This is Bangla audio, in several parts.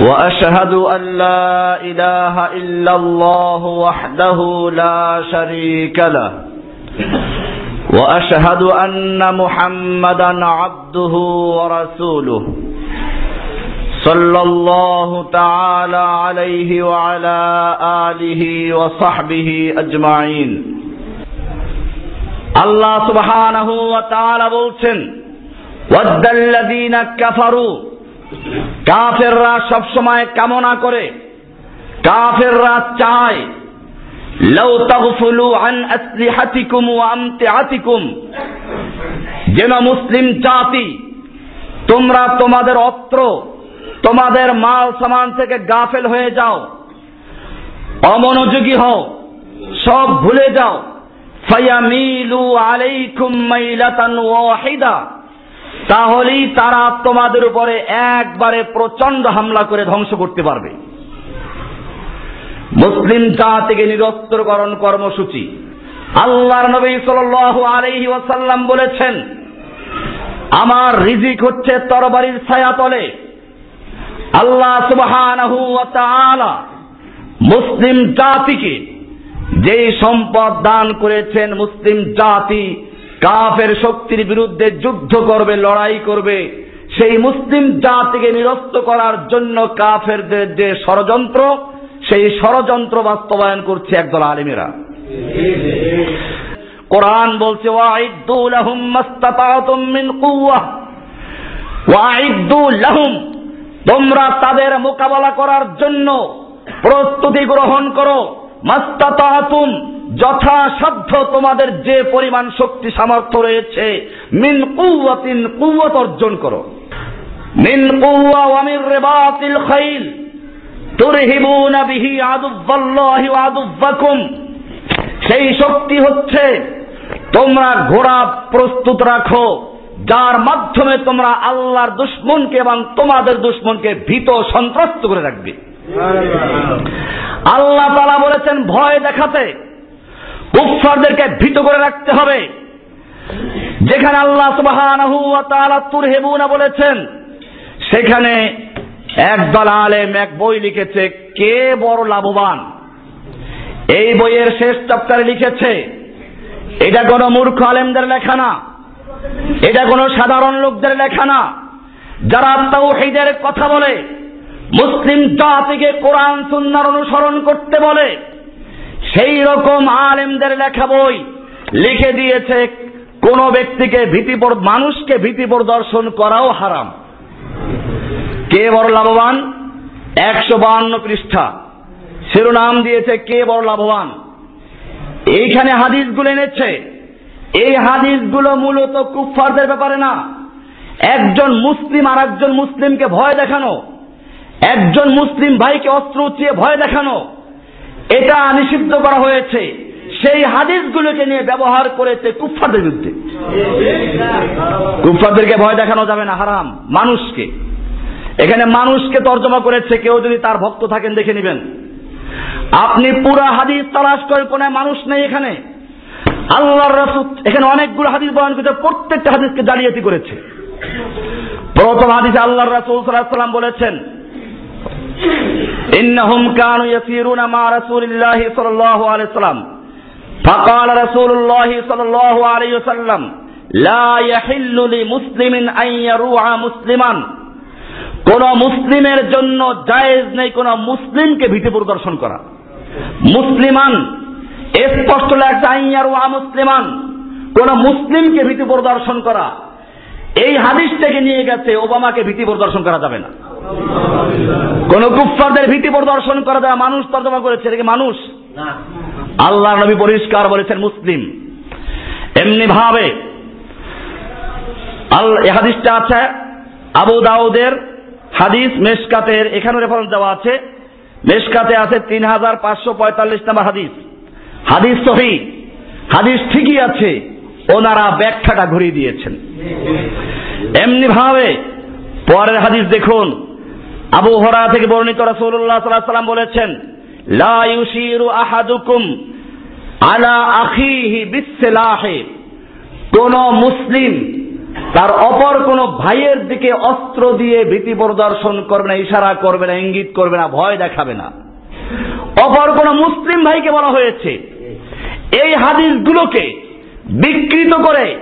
واشهد ان لا اله الا الله وحده لا شريك له واشهد ان محمدا عبده ورسوله صلى الله تعالى عليه وعلى اله وصحبه اجمعين আল্লাহ সুবহানাহু ওয়া তাআলা বলছেন ওয়াদ্দাল্লাযীনা কাফারু কাফেররা সব সময় কামনা করে। কাফেররা চায়, লাউ তাগফুলু আন আসলিহাতিকুম ওয়া আমতিআতিকুম যেন মুসলিম জাতি, তোমরা তোমাদের অস্ত্র, তোমাদের মাল সামান থেকে গাফেল হয়ে যাও। অমনোযোগী হও, সব ভুলে যাও। ফায়ামিলু আলাইকুম মাইলাতান ওয়াহিদা। তাহলেই তারা তোমাদের উপরে একবারে প্রচণ্ড হামলা করে ধ্বংস করতে পারবে। মুসলিম জাতিকে নিরস্ত্রকরণ কর্মসূচি। আল্লাহর নবী সাল্লাল্লাহু আলাইহি ওয়াসাল্লাম বলেছেন, আমার রিজিক হচ্ছে তরবারির ছায়াতলে আল্লাহ তাআলা মুসলিম জাতিকে যে সম্পদ দান করেছেন মুসলিম জাতি কাফের শক্তির বিরুদ্ধে যুদ্ধ করবে, লড়াই করবে। সেই মুসলিম জাতিকে নিরস্ত করার জন্য কাফেরদের যে ষড়যন্ত্র, সেই ষড়যন্ত্র বাস্তবায়ন করছে একদল আলিমেরা। কোরআন বলছে তোমরা তাদের মোকাবেলা করার জন্য প্রস্তুতি গ্রহণ করো। মাস্তাতাতুম যথাসাধ্য তোমাদের যে পরিমাণ শক্তি সামর্থ্য রয়েছে মিন কুওয়াতিন কুওয়াত অর্জন করো। মিন কুওয়া ওয়া মিন রিবাতিল খাইল। তুরহিবুনা বিহি ওয়া আদুব্বাকুম সেই শক্তি হচ্ছে তোমরা ঘোড়া প্রস্তুত রাখো যার মাধ্যমে তোমরা আল্লাহর দুশ্মনকে এবং তোমাদের দুশ্মনকে ভীত সন্ত্রস্ত করে রাখবে। আল্লাহ। তালা বলেছেন ভয় দেখাতে। কুফফারদেরকে ভীত করে রাখতে হবে। যেখানে আল্লাহ সুবহানাহু ওয়া তাআলা তুরহিবুনা বলেছেন, সেখানে একদল আলেম, এক বই লিখেছে, কে বড় লাভবান? এই বইয়ের শেষ চ্যাপ্টারে লিখেছে, এটা কোনো মূর্খ আলেমদের লেখা না, এটা কোনো সাধারণ লোকদের লেখা না। যারা তাওহীদের কথা বলে, মুসলিম জাতিকে কোরআন, সুন্নার অনুসরণ করতে বলে সেই রকম আলেমদের লেখা বই লিখে দিয়েছে কোন ব্যক্তিকে ভীতি মানুষকে ভীতি প্রদর্শন করাও হারাম। কে বড় লাভবান? একশো বাহান্ন পৃষ্ঠা। শিরোনাম দিয়েছে কে বড় লাভবান? এইখানে হাদিসগুলো এনেছে। এই হাদিসগুলো মূলত কুফফারদের ব্যাপারে না। একজন মুসলিম আর একজন মুসলিমকে ভয় দেখানো। একজন মুসলিম ভাইকে অস্ত্র উঠিয়ে ভয় দেখানো। এটা নিষিদ্ধ করা হয়েছে। সেই হাদিসগুলোকে নিয়ে ব্যবহার করেছে কুফফারদের বিরুদ্ধে। কুফফারদেরকে ভয় দেখানো যাবে না, হারাম। মানুষকে। এখানে মানুষকে তর্জমা করেছে, কেউ যদি তার ভক্ত থাকেন দেখে নেবেন। আপনি পুরা হাদিস তালাশ করে কোন মানুষ নেই এখানে। আল্লাহর রাসূল এখানে অনেকগুলো হাদিস বয়ান করেছে, প্রত্যেকটা হাদিসকে জালিয়াতি করেছে। প্রথম হাদিসে আল্লাহর রাসূল সাল্লাল্লাহু আলাইহি বলেছেন إنهم كانوا يسيرون مع رسول الله صلى الله عليه وسلم فقال رسول الله صلى الله عليه وسلم لا يحل لمسلم أن يروع مسلما কোন মুসলিমের জন্য জায়েজ নেই কোন মুসলিমকে ভীতি প্রদর্শন করা মুসলিমান স্পষ্ট লাগছে আইয়ার ওয়া মুসলিমান কোন মুসলিমকে ভীতি প্রদর্শন করা এই হাদিস থেকে নিয়ে গেছে ওবামাকে ভীতি প্রদর্শন করা যাবে না কোন কুফফারদের ভীতি প্রদর্শন করা যাবে মানুষ তর্জমা করেছে এটা কি মানুষ? আল্লাহ নবী পরিষ্কার বলেছেন মুসলিম। এমনি ভাবে আল হাদিসটা আছে আবু দাউদের হাদিস মেশকাতের এখানে রেফারেন্স দেওয়া আছে। মেশকাতে আছে তিন হাজার পাঁচশো পঁয়তাল্লিশ নম্বর হাদিস। হাদিস সহি। হাদিস ঠিকই আছে ওনারা ব্যাখ্যাটা ঘুরিয়ে দিয়েছেন। এমনি ভাবে পরের হাদিস দেখুন আবু হরা থেকে বর্ণিত রাসূলুল্লাহ সাল্লাম বলেছেন, লা ইউশিরু আহাদুকুম আলা আখিহি বিসলাহে কোন মুসলিম তার অপর কোন ভাইয়ের দিকে অস্ত্র দিয়ে ভীতি প্রদর্শন করবে না, ইশারা করবে না, ইঙ্গিত করবে না, ভয় দেখাবে না। অপর কোন মুসলিম ভাইকে বলা হয়েছে, এই হাদিসগুলোকে বিকৃত করে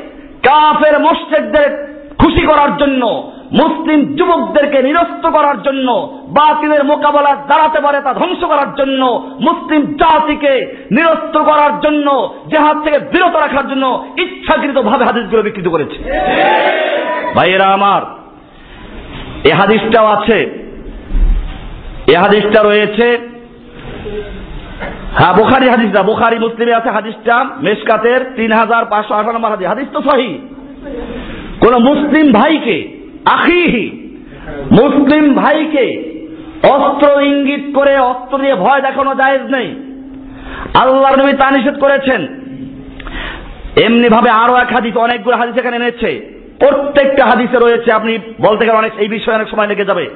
কাফের মোশেকদের খুশি করার জন্য মুসলিম যুবকদেরকে নিরস্ত করার জন্য, বাতিলের মোকাবেলা দাঁড়াতে পারে তা ধ্বংস করার জন্য, মুসলিম জাতিকে নিরস্ত করার জন্য, জেহাদ থেকে বিরত রাখার জন্য ইচ্ছাকৃত ভাবে হাদিসগুলো বিকৃত করেছে। ভাইয়েরা আমার, এ হাদিসটাও আছে। এ হাদিসটা রয়েছে। হ্যাঁ বোখারি হাদিসটা বোখারি মুসলিমে আছে হাদিসটা, মেসকাতের তিন হাজার পাঁচশো আঠারো হাদিস। হাদিস তো সহি। কোন মুসলিম ভাইকে আখিহি মুসলিম ভাইকে অস্ত্র ইঙ্গিত করে, অস্ত্র দিয়ে ভয় দেখানো জায়েজ নেই। আল্লাহর নবী তা নিষেধ করেছেন। এমনি ভাবে আরও এক হাদিস, অনেকগুলো হাদিস এখানে এনেছে। প্রত্যেকটা হাদিসে রয়েছে, আপনি বলতে গেলে অনেক, এই বিষয়ে অনেক সময় লেগে যাবে।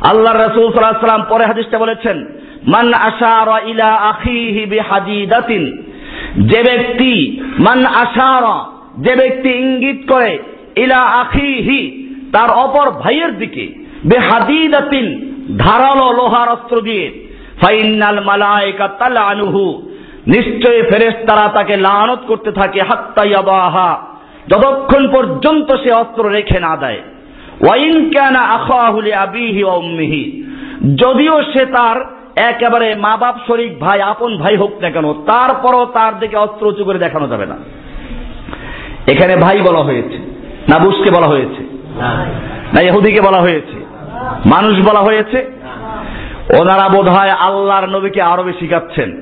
আল্লাহ রসুল সাল্লাহ সাল্লাম পরে হাদিসটা বলেছেন, মান আশার ইলা আখিহি বিহাদিদাতিন যে ব্যক্তি, মান আশার যে ব্যক্তি ইঙ্গিত করে, ইলা আখিহি তার অপর ভাইয়ের দিকে বেহাদিদাতিন ধারালো লোহার অস্ত্র দিয়ে, ফাইনাল মালায়েকা তালানুহু নিশ্চয়ই ফেরেশতারা তাকে লানত করতে থাকে, হাত্তা ইয়াবাহা যতক্ষণ পর্যন্ত সে অস্ত্র রেখে না দেয়। ওয়াইন কানা আখাহুলি আবিহি ওয়া উম্মিহি, যদিও সে তার একেবারে মা বাপ শরিক ভাই, আপন ভাই হোক না কেন, তারপরও তার দিকে অস্ত্র উঁচু করে দেখানো যাবে না। এখানে ভাই বলা হয়েছে না বুসকে বলা হয়েছে। না, ইহুদিকে বলা হয়েছে। মানুষ বলা হয়েছে, ওনারা বোধ হয় আল্লাহর নবীকে আরবি শিখাচ্ছেন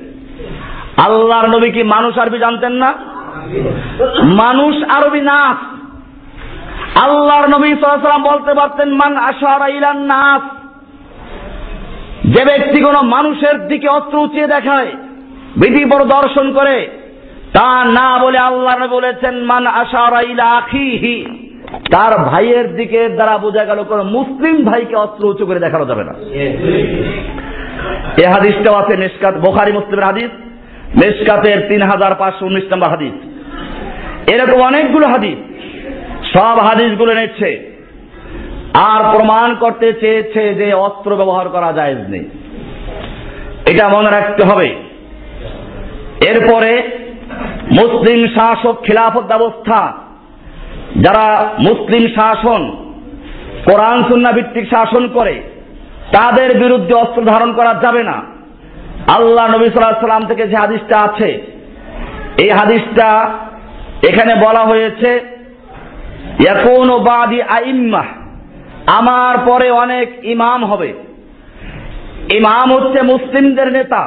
আল্লাহর নবী কি মানুষ আরবি জানতেন না? মানুষ আরবি নাস আল্লাহর নবী সাল্লাম বলতে পারতেন, মান আশারা ইলান নাস। যে ব্যক্তি কোনো মানুষের দিকে অস্ত্র উঁচিয়ে দেখায়, বিধি দর্শন করে, তা না বলে আল্লাহ বলেছেন, মান আশারা ইলা আখিহি। তার ভাইয়ের দিকে দ্বারা বোঝা গেল কোন মুসলিম ভাইকে অস্ত্র উঁচু করে দেখানো যাবে না। এ হাদিসটাও আছে মেসকাত, বোখারি, মুসলিমের হাদিস। মেসকাতের তিন হাজার পাঁচশো উনিশ নম্বর হাদিস। এরকম অনেকগুলো হাদিস, সব হাদিসগুলো নিচ্ছে আর প্রমাণ করতে চেয়েছে যে অস্ত্র ব্যবহার করা যায় নেই। এটা মনে রাখতে হবে। এরপরে মুসলিম শাসক খিলাফত ব্যবস্থা যারা মুসলিম শাসন, কোরআন সুন্না ভিত্তিক শাসন করে, তাদের বিরুদ্ধে অস্ত্র ধারণ করা যাবে না। আল্লাহ নবী সাল্লাম থেকে যে হাদিসটা আছে, এই হাদিসটা এখানে বলা হয়েছে এখন বাদি আইম্মা, আমার পরে অনেক ইমাম হবে। ইমাম হচ্ছে মুসলিমদের নেতা।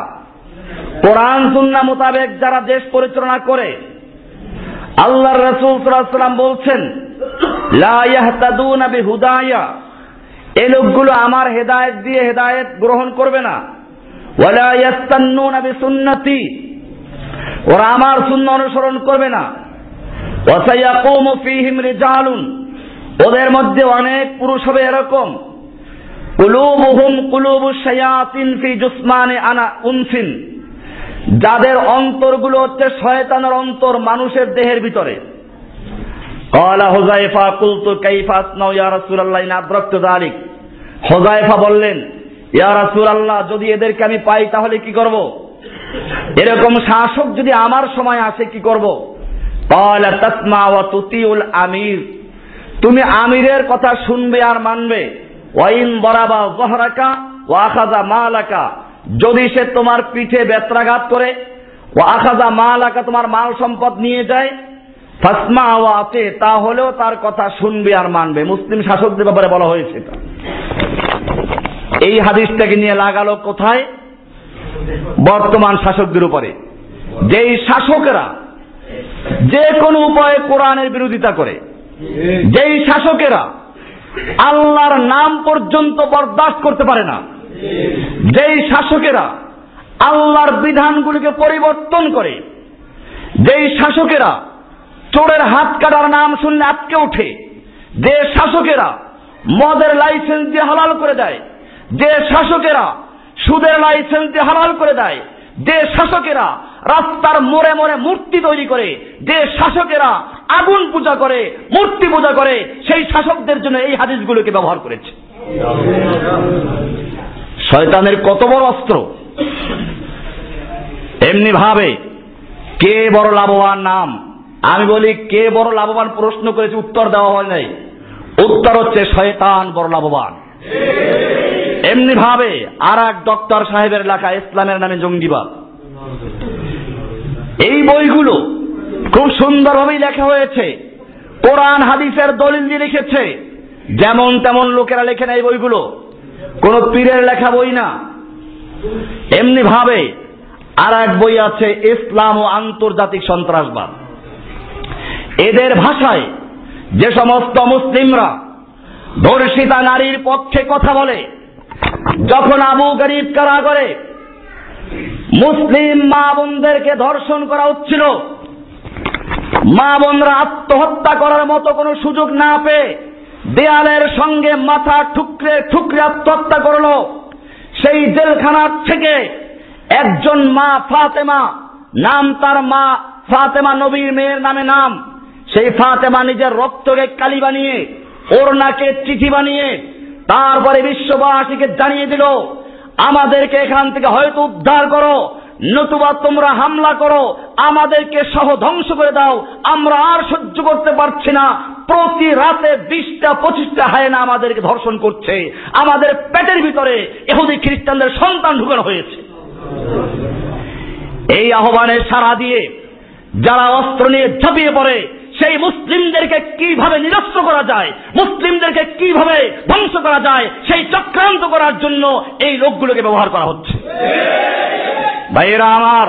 কোরআন সুন্না মোতাবেক যারা দেশ পরিচালনা করে আল্লাহ রসুল সাল্লাম বলছেন হুদায়া এই লোকগুলো আমার হেদায়েত দিয়ে হেদায়েত গ্রহণ করবে না। সুন্নতি ওরা আমার শূন্য অনুসরণ করবে না। ওদের মধ্যে অনেক পুরুষ হবে এরকম। কুলুবুহুম কুলুবু শায়াতিন ফি জুসমানে আনা উনসিন যাদের অন্তরগুলো হচ্ছে শয়তানের অন্তর মানুষের দেহের ভিতরে। কলা হোজাইফা কুলতু কাইফা আসনাউ ইয়া রাসূলুল্লাহ ইন আদরাকতু যালিক। হোজাইফা বললেন, ইয়া রাসূলুল্লাহ, যদি এদেরকে আমি পাই তাহলে কি করব? এরকম শাসক যদি আমার সময় আসে কি করব? কলা তাসমা ওয়া তুতিউল আমির। তুমি আমিরের কথা শুনবে আর মানবে। ওয়াইন বরাবা জহরাকা ওয়া আখাযা মালাকা। যদি সে তোমার পিঠে বেত্রাঘাত করে ও আখাজা মাল আকা তোমার মাল সম্পদ নিয়ে যায়, ফাসমা ও তাহলেও তার কথা শুনবে আর মানবে। মুসলিম শাসকদের ব্যাপারে বলা হয়েছে এই হাদিসটাকে নিয়ে লাগালো কোথায়? বর্তমান শাসকদের উপরে। যেই শাসকেরা যে কোনো উপায়ে কোরআনের বিরোধিতা করে, যেই শাসকেরা আল্লাহর নাম পর্যন্ত বরদাস্ত করতে পারে না যেই শাসকেরা আল্লাহর বিধানগুলিকে পরিবর্তন করে, যেই শাসকেরা চোরের হাত কাটার নাম শুনলে আটকে ওঠে, যে শাসকেরা মদের লাইসেন্স দিয়ে হালাল করে দেয়, যে শাসকেরা সুদের লাইসেন্স দিয়ে হালাল করে দেয়, যে শাসকেরা রাস্তার মোড়ে মোড়ে মূর্তি তৈরি করে, যে শাসকেরা আগুন পূজা করে, মূর্তি পূজা করে, সেই শাসকদের জন্য এই হাদিসগুলোকে ব্যবহার করেছে। শয়তানের কত বড় অস্ত্র? এমনি ভাবে, কে বড় লাভবান নাম? আমি বলি, কে বড় লাভবান প্রশ্ন করেছে, উত্তর দেওয়া হয় নাই। উত্তর হচ্ছে, শয়তান বড় লাভবান। এমনি ভাবে আর এক ডক্টর সাহেবের লেখা, ইসলামের নামে জঙ্গিবাদ। এই বইগুলো খুব সুন্দরভাবেই লেখা হয়েছে। কোরআন, হাদিসের দলিল দিয়ে লিখেছে। যেমন তেমন লোকেরা লেখে না এই বইগুলো। কোন পীরের লেখা বই না। এমনি ভাবে আর এক বই আছে ইসলাম ও আন্তর্জাতিক সন্ত্রাসবাদ। এদের ভাষায় যে সমস্ত মুসলিমরা ধর্ষিতা নারীর পক্ষে কথা বলে, যখন আবু গরিব কারা করে মুসলিম মা বোনদেরকে ধর্ষণ করা হচ্ছিল, মা বোনরা আত্মহত্যা করার মতো কোনো সুযোগ না পেয়ে দেয়ালের সঙ্গে মাথা ঠুকরে ঠুকরে আত্মহত্যা করল। সেই জেলখানার থেকে একজন মা ফাতেমা, নাম তার মা ফাতেমা নবীর মেয়ের নামে নাম। সেই ফাতেমা নিজের রক্তকে কালি বানিয়ে ওর নাকে চিঠি বানিয়ে তারপরে বিশ্ববাসীকে জানিয়ে দিল, আমাদেরকে এখান থেকে হয়তো উদ্ধার করো। নতুবা তোমরা হামলা করো, আমাদেরকে সহ ধ্বংস করে দাও, আমরা আর সহ্য করতে পারছি না। প্রতি রাতে বিশটা, পঁচিশটা হায়না আমাদেরকে ধর্ষণ করছে। আমাদের পেটের ভিতরে এহুদি খ্রিস্টানদের সন্তান ঢুকানো হয়েছে। এই আহ্বানে সারা দিয়ে যারা অস্ত্র নিয়ে ঝাঁপিয়ে পড়ে, সেই মুসলিমদেরকে কীভাবে নিরস্ত্র করা যায়, মুসলিমদেরকে কীভাবে ধ্বংস করা যায়, সেই চক্রান্ত করার জন্য এই লোকগুলোকে ব্যবহার করা হচ্ছে। ভাইয়েরা আমার,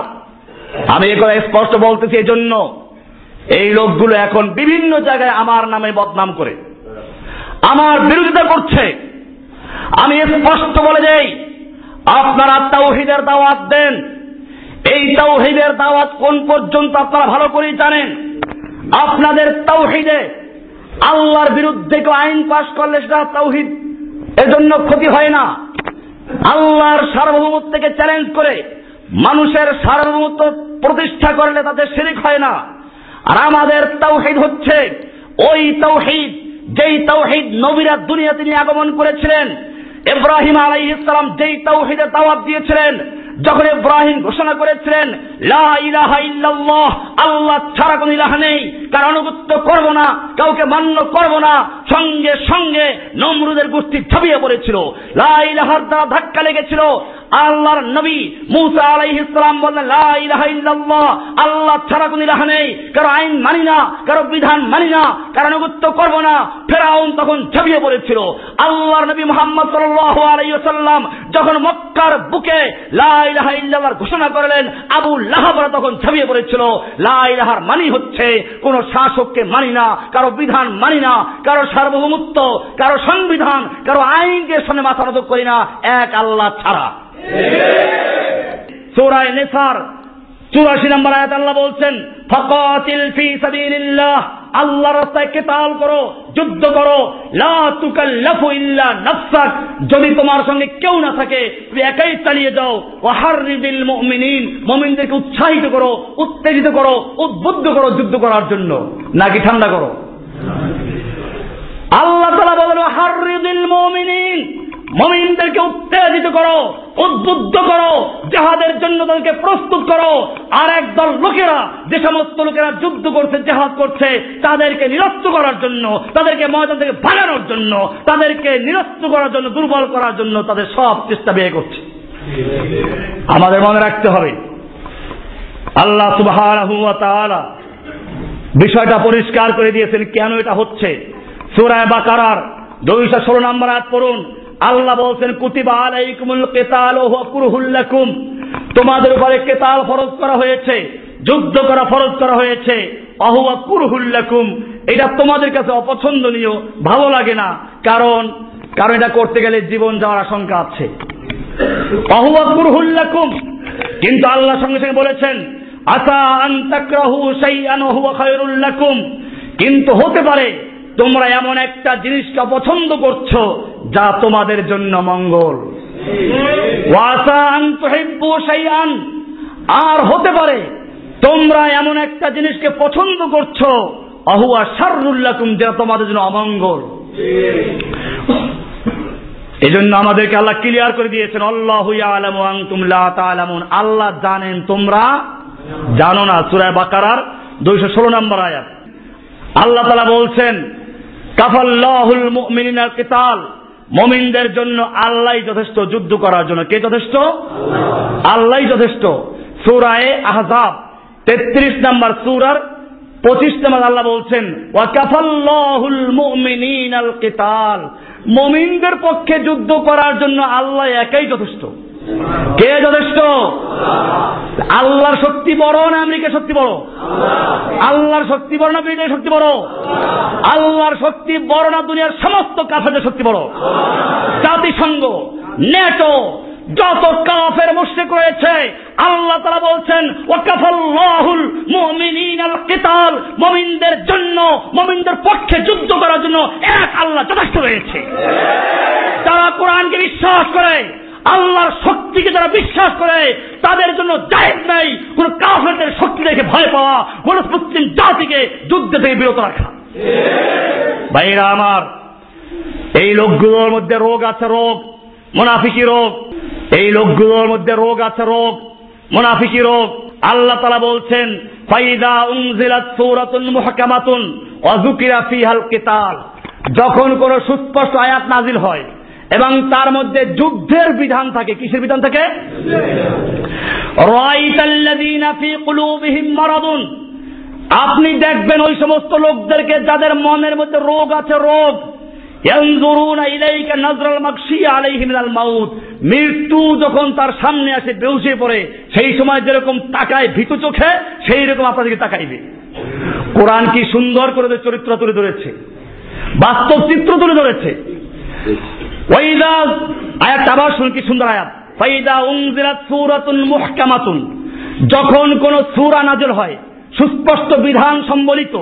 আমি এ কথা স্পষ্ট বলতেছি এই জন্য এই লোকগুলো এখন বিভিন্ন জায়গায় আমার নামে বদনাম করে। আমার বিরোধিতা করছে। আমি স্পষ্ট বলে যাই আপনারা তাওহিদের দাওয়াত দেন। এই তাওহিদের দাওয়াত কোন পর্যন্ত আপনারা ভালো করেই জানেন? আপনাদের তাওহিদে আল্লাহর বিরুদ্ধে কেউ আইন পাশ করলে সেটা তাওহিদ, এজন্য ক্ষতি হয় না। আল্লাহর সার্বভৌমত্বকে চ্যালেঞ্জ করে মানুষের সার্বভৌমত্ব প্রতিষ্ঠা করলে তাদের শিরিক হয় না। আর আমাদের তাওহিদ হচ্ছে, ওই তাওহিদ, যেই তাওহিদ নবীরা দুনিয়া তিনি আগমন করেছিলেন, ইব্রাহিম আলাই ইসলাম যেই তাওহিদের দাওয়াত দিয়েছিলেন, যখন ইব্রাহিম ঘোষণা করেছিলেন, লা ইলাহা ইল্লাল্লাহ, আল্লাহ ছাড়া কোন ইলাহা নেই, কার অনুগত্য করব না, কাউকে মান্য করব না, সঙ্গে সঙ্গে নমরুদের গোষ্ঠী ঝাঁপিয়ে পড়েছিল। লা ইলাহার দ্বারা ধাক্কা লেগেছিল। আল্লাহর নবী মুসা আলাইহিস সালাম বললেন আল্লাহ ছাড়া কোন ইলাহা নেই। কারও আইন মানি না, কারও বিধান মানি না, কারও অনুগত্য করব না। ফেরাউন তখন ঝাঁপিয়ে পড়েছিল। আল্লাহর নবী মুহাম্মদ সাল্লাল্লাহু আলাইহি ওয়াসাল্লাম যখন মক্কার বুকে লা ইলাহা ইল্লাল্লাহর ঘোষণা করলেন, আবু লাহাবরা তখন ঝাঁপিয়ে পড়েছিল। লা ইলাহার মানি হচ্ছে, কোন শাসককে মানি না, কারও বিধান মানি না, কারও সার্বভৌমত্ব, কারও সংবিধান, কারও আইনকে সামনে মাথা নত করি না, এক আল্লাহ ছাড়া। সূরায়ে নিসার, চুরাশি নম্বর আয়াত আল্লাহ বলছেন, ফাকাতিল ফি সাবিলিল্লাহ আল্লাহর রাস্তায় কেতাল করো, যুদ্ধ করো, লা তুকাল্লাফু ইল্লা নাফসাক, যদি তোমার সঙ্গে কেউ না থাকে, তুমি একাই চালিয়ে যাও, ওয়াহারিবিল মুমিনিন, মুমিনদেরকে উৎসাহিত করো, উত্তেজিত করো, উদ্বুদ্ধ করো যুদ্ধ করার জন্য, নাকি ঠান্ডা করো? আল্লাহ তাআলা বলেন, ওয়াহারিবিল মুমিনিন মমিনদেরকে উত্তেজিত করো, উদ্বুদ্ধ করো, জেহাদের জন্য তাদেরকে প্রস্তুত করো। আর একদল লোকেরা, যে সমস্ত লোকেরা যুদ্ধ করছে, জেহাদ করছে, তাদেরকে নিরস্ত করার জন্য, তাদেরকে ময়দান থেকে ভাগানোর জন্য, তাদেরকে নিরস্ত করার জন্য, দুর্বল করার জন্য তাদের সব চেষ্টা ব্যয় করছে। আমাদের মনে রাখতে হবে, আল্লাহ সুবাহ বিষয়টা পরিষ্কার করে দিয়েছেন, কেন এটা হচ্ছে? সুরায় বাকারার দুইশো ষোলো নম্বর আয়াত পড়ুন আল্লাহ বলছেন কেতাল তোমাদের উপরে কেতাল ফরজ করা হয়েছে, যুদ্ধ করা ফরজ করা হয়েছে অহুয়া এটা তোমাদের কাছে অপছন্দনীয়, ভালো লাগে না, কারণ কারণ এটা করতে গেলে জীবন যাওয়ার আশঙ্কা আছে। অহুয়াকুরহুল্লাকুম কিন্তু আল্লাহ সঙ্গে সঙ্গে বলেছেন, আসা আন্তাকরাহু শাইআন হুয়া খায়রুল লাকুম। কিন্তু হতে পারে, তোমরা এমন একটা জিনিসটা পছন্দ করছ যা তোমাদের জন্য মঙ্গল। আর হতে পারে, তোমরা এমন একটা জিনিসকে পছন্দ করছ অহুয়া শাররুল্লাকুম যেটা তোমাদের জন্য অমঙ্গল। এই জন্য আমাদেরকে আল্লাহ ক্লিয়ার করে দিয়েছেন, আল্লাহ আলামুন আল্লাহ জানেন তোমরা জানো না সুরায় বাকারার দুইশো ষোলো নম্বর আয়াত। আল্লাহ তালা বলছেন, কাফাল্লাহুল মুমিনিনাল কিতাল। মমিনদের জন্য আল্লাহ যথেষ্ট যুদ্ধ করার জন্য কে যথেষ্ট? আল্লাহ যথেষ্ট। সুরায় আহজাব, তেত্রিশ নম্বর সুরার পঁচিশ নম্বর আল্লাহ বলছেন, ওয়াকাফাল্লাহুল মুমিনিনাল কিতাল। মমিনদের পক্ষে যুদ্ধ করার জন্য আল্লাহ একাই যথেষ্ট। কে যথেষ্ট? আল্লাহর শক্তি বড় না আমেরিকা শক্তি বড়? আল্লাহর শক্তি বড় না ব্রিটেনের শক্তি বড়? আল্লাহর শক্তি বড় না দুনিয়ার সমস্ত কাফেরদের শক্তি বড়? জাতিসংঘ, নেটো, যত কাফের মুশরিক রয়েছে, আল্লাহ তারা বলছেন, ওয়াকাফাল্লাহুল মুমিনিনাল কিতাল মুমিনদের জন্য, মুমিনদের পক্ষে যুদ্ধ করার জন্য এক আল্লাহ যথেষ্ট রয়েছে। তারা কোরআনকে বিশ্বাস করে। আল্লাহর শক্তিকে যারা বিশ্বাস করে, তাদের জন্য জায়েজ নাই। কোন কাফেরদের শক্তি দেখে ভয় পাওয়া কোন মুসলিম জাতিকে যুদ্ধ থেকে বিরত রাখা। ভাইরা আমার, এই লোকগুলোর মধ্যে রোগ আছে, রোগ। মোনাফিকি রোগ। এই লোকগুলোর মধ্যে রোগ আছে, রোগ। মোনাফিকি রোগ। আল্লাহ তালা বলছেন, ফাইদা উনজিলাত সূরাতুন মুহকামাতুন যুকিরা ফিহাল কিতাল। যখন কোন সুস্পষ্ট আয়াত নাজিল হয় এবং তার মধ্যে যুদ্ধের বিধান থাকে। কিসের বিধান থাকে? আপনি দেখবেন ওই সমস্ত লোকদেরকে যাদের মনের মধ্যে রোগ আছে, রোগ। মৃত্যু যখন তার সামনে আসে বেউসে পড়ে, সেই সময় যেরকম তাকায় ভীতু চোখে, সেই রকম আপনাদেরকে তাকাইবে। কোরআন কি সুন্দর করে চরিত্র তুলে ধরেছে। বাস্তব চিত্র তুলে ধরেছে। ওয়াইদা আয়াত আবার শুন কি সুন্দর আয়াত। ফাইদা উনজিলাত সূরাতুন মুহকামাতুন। যখন কোন সূরা নাযিল হয়, সুস্পষ্ট বিধান সম্বলিত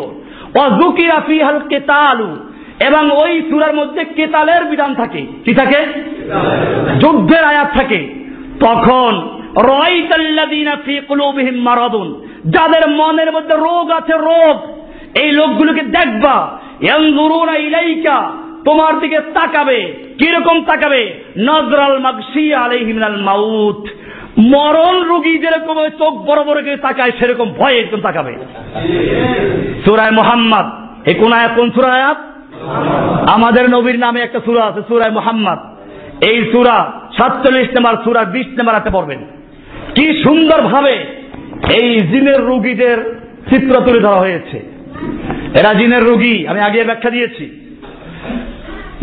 অযুকিরা ফিহাল কিতালু, এবং ওই সূরার মধ্যে কেতালের বিধান থাকে। কি থাকে? যুদ্ধের আয়াত থাকে। তখন যাদের মনের মধ্যে রোগ আছে, রোগ, এই লোকগুলোকে দেখবা। তোমার দিকে তাকাবে। কীরকম তাকাবে? নজরাল মাগসি আলাইহি মিনাল মাউত। মরণ রোগী যেরকম চোখ বড় বড় করে তাকায়, সেরকম ভয়ে একদম তাকাবে। সুরায় মোহাম্মদ। এ কোন আয়াত, কোন সুরা আয়াত? আমাদের নবীর নামে একটা সুরা আছে, সুরায় মোহাম্মদ। এই সুরা সাতচল্লিশ নম্বর সুরা, বিশ নম্বর হাতে পড়বেন। কি সুন্দর ভাবে এই জিনের রুগীদের চিত্র তুলে ধরা হয়েছে। এরা জিনের রুগী, আমি আগে ব্যাখ্যা দিয়েছি।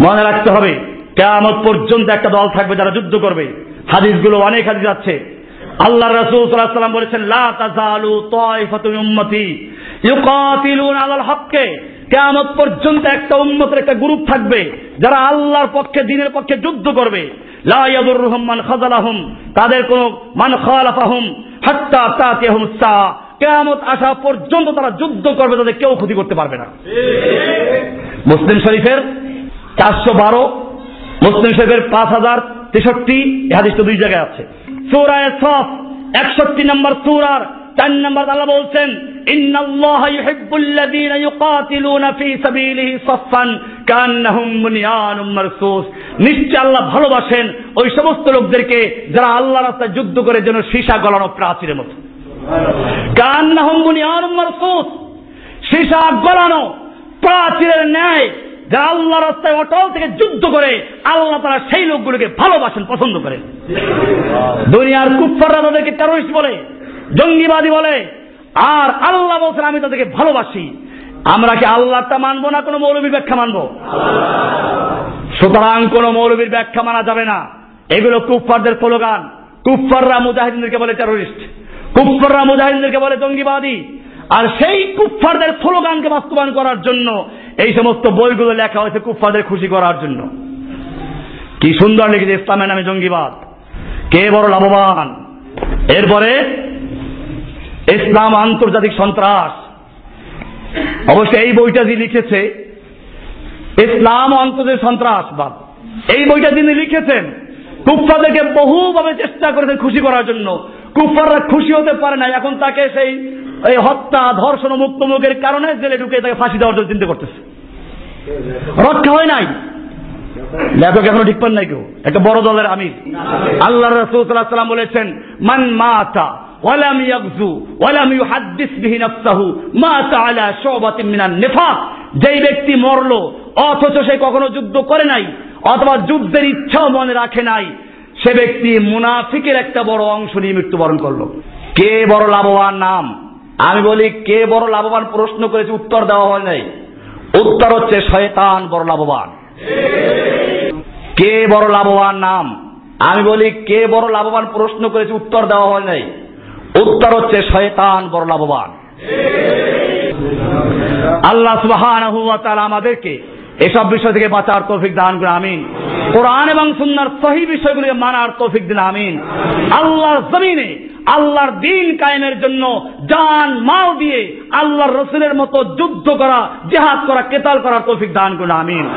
মনে রাখতে হবে কেমন পর্যন্ত একটা দল থাকবে যারা যুদ্ধ করবে। হাদিসগুলো অনেক হাদিস আছে। আল্লাহ রাসূল সাল্লাল্লাহু আলাইহি সাল্লাম বলেছেন লা তাজালু তাইফাতুন উম্মতি ইউকাতিলুন আলাল হককে। কেয়ামত পর্যন্ত একটা উম্মতের একটা গ্রুপ থাকবে যারা আল্লাহর পক্ষে দিনের পক্ষে যুদ্ধ করবে। লা ইয়াদুররুহুম মান খাযালাহুম তাদের কোন মান খালাফাহুম হাত্তা তাতিহুম সা। কেয়ামত আসা পর্যন্ত তারা যুদ্ধ করবে তাদের কেউ ক্ষতি করতে পারবে না। মুসলিম শরীফের চারশো বারো মুসলিম শরীফের পাঁচ হাজার তেষট্টি হাদিস তো দুই জায়গায় আছে। সুরায় সফ একষট্টি নম্বর সুরার চার নম্বর আল্লাহ বলছেন নিশ্চয় আল্লাহ ভালোবাসেন ওই সমস্ত লোকদেরকে যারা আল্লাহ রাস্তায় যুদ্ধ করে যেন সীসা গলানো প্রাচীরের মতো। কান্নাহুম মারসুস। সীসা গলানো প্রাচীরের ন্যায় যারা আল্লাহ রাস্তায় অটল থেকে যুদ্ধ করে, আল্লাহ তারা সেই লোকগুলোকে ভালোবাসেন, পছন্দ করেন। দুনিয়ার কুফাররা তাদেরকে টেরোরিস্ট বলে, জঙ্গিবাদী বলে, আর আল্লাহ বলছেন, আমি তাদেরকে ভালোবাসি। আমরা কি আল্লাহটা মানবো না কোনো মৌলবীর ব্যাখ্যা মানবো? সুতরাং কোনো মৌলবীর ব্যাখ্যা মানা যাবে না। এগুলো কুফফারদের স্লোগান। কুফফাররা মুজাহিদিনদেরকে বলে টেরোরিস্ট কুফফাররা মুজাহিদিনদেরকে বলে জঙ্গিবাদী। আর সেই কুফফারদের স্লোগানকে বাস্তবায়ন করার জন্য এই সমস্ত বইগুলো লেখা হয়েছে কুফফারদের খুশি করার জন্য। কি সুন্দর লিখেছে ইসলামের নামে জঙ্গিবাদ। কে বড় লাভবান? এরপরে, ইসলাম আন্তর্জাতিক সন্ত্রাস। অবশ্য এই বইটা যে লিখেছে, ইসলাম ও আন্তর্জাতিক সন্ত্রাসবাদ। এই বইটা তিনি লিখেছেন, কুফফাদেরকে বহুভাবে চেষ্টা করেছেন খুশি করার জন্য। কুফফাররা খুশি হতে পারে না এখন তাকে সেই, এই হত্যা, ধর্ষণ, মুক্তমুখের কারণে জেলে ঢুকে তাকে ফাঁসি দেওয়ার জন্য চিন্তা করতেছে। রক্ষা হয় নাই। লেখক এখনও ঠিক পান নাই কেউ? একটা বড় দলের আমির। আল্লাহ সাল্লাম বলেছেন, মান মাতা ওয়ালাম ওয়ালাম মাতা আলা মিনান যেই ব্যক্তি অথচ সে কখনো যুদ্ধ করে নাই, অথবা যুদ্ধের ইচ্ছাও মনে রাখে নাই, সে ব্যক্তি মুনাফিকের একটা বড় অংশ নিয়ে মৃত্যুবরণ করল। কে বড় লাভবান নাম? আমি বলি, কে বড় লাভবান প্রশ্ন করেছে, উত্তর দেওয়া হয় নাই। উত্তর হচ্ছে শয়তান বড় লাভবান। কে বড় লাভবান নাম? আমি বলি, কে বড় লাভবান প্রশ্ন করেছি, উত্তর দেওয়া হয় নাই। উত্তর হচ্ছে শয়তান বড় লাভবান। আল্লাহ সুবাহ আমাদেরকে এসব বিষয় থেকে বাঁচার তৌফিক দান করে, আমিন। কোরআন এবং সুন্নার সহি বিষয়গুলিকে মানার তৌফিক দিন, আমিন। আল্লাহর জমিনে আল্লাহর দিন কায়েমের জন্য জান, মাল দিয়ে আল্লাহর রসুলের মতো যুদ্ধ করা, জেহাদ করা, কেতাল করার তৌফিক দান করুন, আমিন।